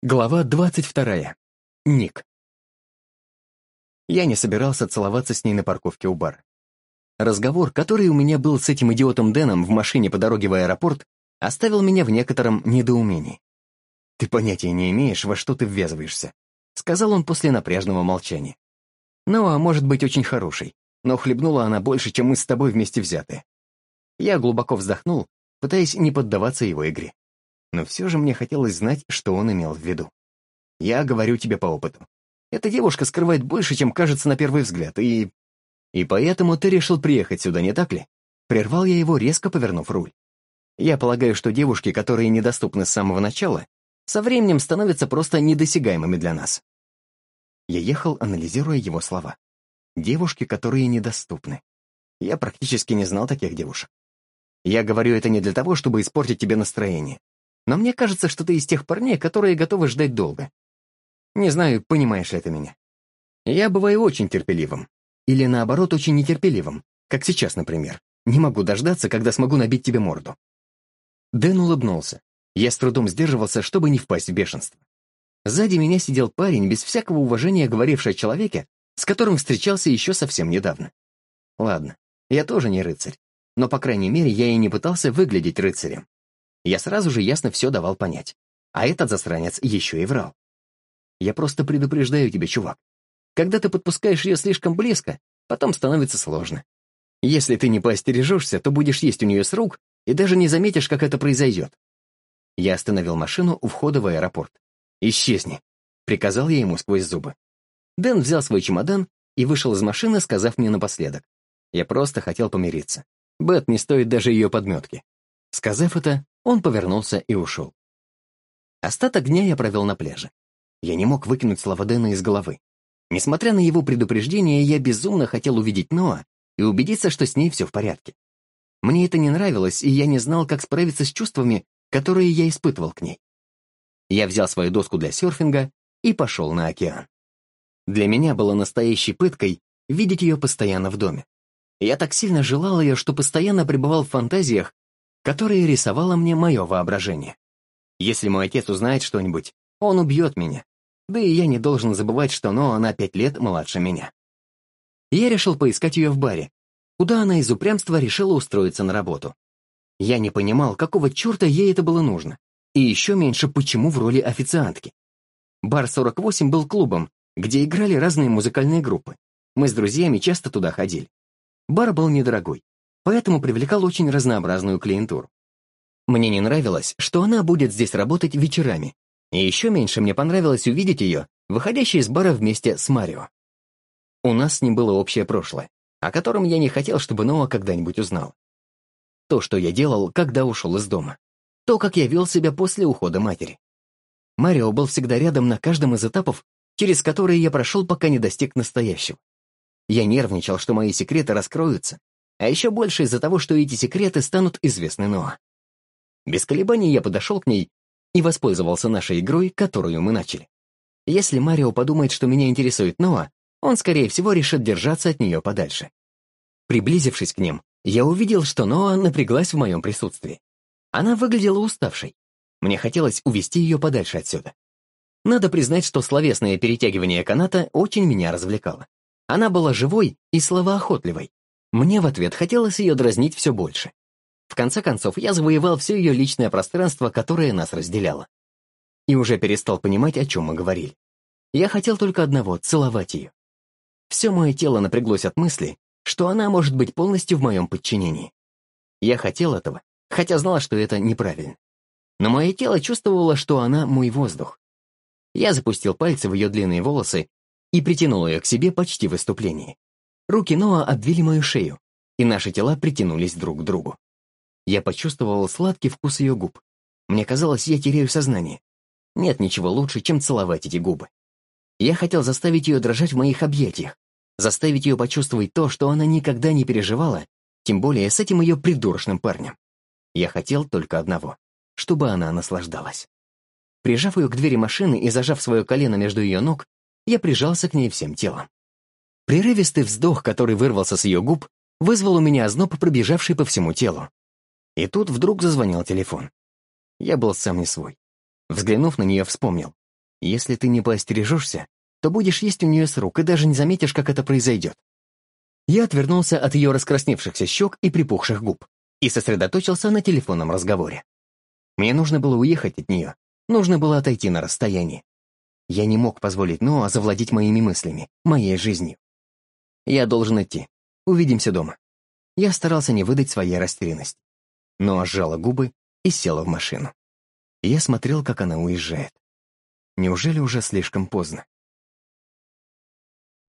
Глава двадцать вторая. Ник. Я не собирался целоваться с ней на парковке у бара. Разговор, который у меня был с этим идиотом Дэном в машине по дороге в аэропорт, оставил меня в некотором недоумении. «Ты понятия не имеешь, во что ты ввязываешься», — сказал он после напряжного молчания. «Ну, а может быть, очень хороший, но хлебнула она больше, чем мы с тобой вместе взятые». Я глубоко вздохнул, пытаясь не поддаваться его игре но все же мне хотелось знать, что он имел в виду. Я говорю тебе по опыту. Эта девушка скрывает больше, чем кажется на первый взгляд, и... И поэтому ты решил приехать сюда, не так ли? Прервал я его, резко повернув руль. Я полагаю, что девушки, которые недоступны с самого начала, со временем становятся просто недосягаемыми для нас. Я ехал, анализируя его слова. Девушки, которые недоступны. Я практически не знал таких девушек. Я говорю это не для того, чтобы испортить тебе настроение. Но мне кажется, что ты из тех парней, которые готовы ждать долго. Не знаю, понимаешь ли ты меня. Я бываю очень терпеливым. Или, наоборот, очень нетерпеливым. Как сейчас, например. Не могу дождаться, когда смогу набить тебе морду. Дэн улыбнулся. Я с трудом сдерживался, чтобы не впасть в бешенство. Сзади меня сидел парень, без всякого уважения говоривший о человеке, с которым встречался еще совсем недавно. Ладно, я тоже не рыцарь, но, по крайней мере, я и не пытался выглядеть рыцарем. Я сразу же ясно все давал понять. А этот засранец еще и врал. Я просто предупреждаю тебя, чувак. Когда ты подпускаешь ее слишком близко, потом становится сложно. Если ты не поостережешься, то будешь есть у нее с рук и даже не заметишь, как это произойдет. Я остановил машину у входа в аэропорт. «Исчезни», — приказал я ему сквозь зубы. Дэн взял свой чемодан и вышел из машины, сказав мне напоследок. Я просто хотел помириться. Бет не стоит даже ее подметки. Сказав это, он повернулся и ушел. Остаток дня я провел на пляже. Я не мог выкинуть слова Дэна из головы. Несмотря на его предупреждение, я безумно хотел увидеть Ноа и убедиться, что с ней все в порядке. Мне это не нравилось, и я не знал, как справиться с чувствами, которые я испытывал к ней. Я взял свою доску для серфинга и пошел на океан. Для меня было настоящей пыткой видеть ее постоянно в доме. Я так сильно желал ее, что постоянно пребывал в фантазиях которые рисовало мне мое воображение. Если мой отец узнает что-нибудь, он убьет меня. Да и я не должен забывать, что Ноа на пять лет младше меня. Я решил поискать ее в баре, куда она из упрямства решила устроиться на работу. Я не понимал, какого черта ей это было нужно, и еще меньше, почему в роли официантки. Бар 48 был клубом, где играли разные музыкальные группы. Мы с друзьями часто туда ходили. Бар был недорогой, поэтому привлекал очень разнообразную клиентуру. Мне не нравилось, что она будет здесь работать вечерами, и еще меньше мне понравилось увидеть ее, выходящей из бара вместе с Марио. У нас с ним было общее прошлое, о котором я не хотел, чтобы Ноа когда-нибудь узнал. То, что я делал, когда ушел из дома. То, как я вел себя после ухода матери. Марио был всегда рядом на каждом из этапов, через которые я прошел, пока не достиг настоящего. Я нервничал, что мои секреты раскроются, а еще больше из-за того, что эти секреты станут известны Ноа. Без колебаний я подошел к ней и воспользовался нашей игрой, которую мы начали. Если Марио подумает, что меня интересует Ноа, он, скорее всего, решит держаться от нее подальше. Приблизившись к ним, я увидел, что Ноа напряглась в моем присутствии. Она выглядела уставшей. Мне хотелось увести ее подальше отсюда. Надо признать, что словесное перетягивание каната очень меня развлекало. Она была живой и словоохотливой, мне в ответ хотелось ее дразнить все больше. В конце концов, я завоевал все ее личное пространство, которое нас разделяло. И уже перестал понимать, о чем мы говорили. Я хотел только одного — целовать ее. Все мое тело напряглось от мысли, что она может быть полностью в моем подчинении. Я хотел этого, хотя знал, что это неправильно. Но мое тело чувствовало, что она мой воздух. Я запустил пальцы в ее длинные волосы и притянул ее к себе почти в выступлении. Руки Ноа обвили мою шею, и наши тела притянулись друг к другу. Я почувствовал сладкий вкус ее губ. Мне казалось, я теряю сознание. Нет ничего лучше, чем целовать эти губы. Я хотел заставить ее дрожать в моих объятиях, заставить ее почувствовать то, что она никогда не переживала, тем более с этим ее придурочным парнем. Я хотел только одного — чтобы она наслаждалась. Прижав ее к двери машины и зажав свое колено между ее ног, я прижался к ней всем телом. Прерывистый вздох, который вырвался с ее губ, вызвал у меня озноб, пробежавший по всему телу. И тут вдруг зазвонил телефон. Я был сам не свой. Взглянув на нее, вспомнил. Если ты не поостережешься, то будешь есть у нее с рук и даже не заметишь, как это произойдет. Я отвернулся от ее раскрасневшихся щек и припухших губ и сосредоточился на телефонном разговоре. Мне нужно было уехать от нее, нужно было отойти на расстояние. Я не мог позволить Ноа завладеть моими мыслями, моей жизнью. Я должен идти. Увидимся дома. Я старался не выдать своей растерянности. Ноа сжала губы и села в машину. Я смотрел, как она уезжает. Неужели уже слишком поздно?